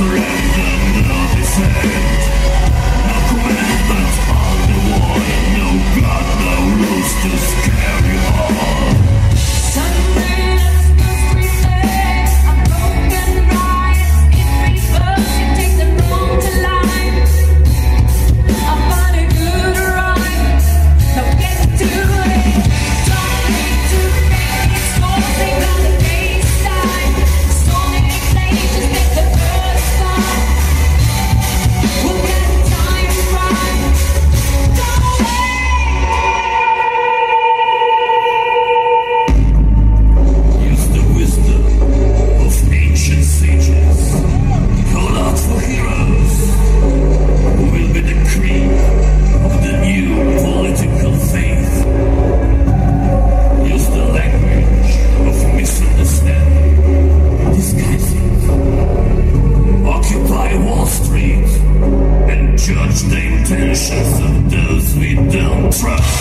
free. History.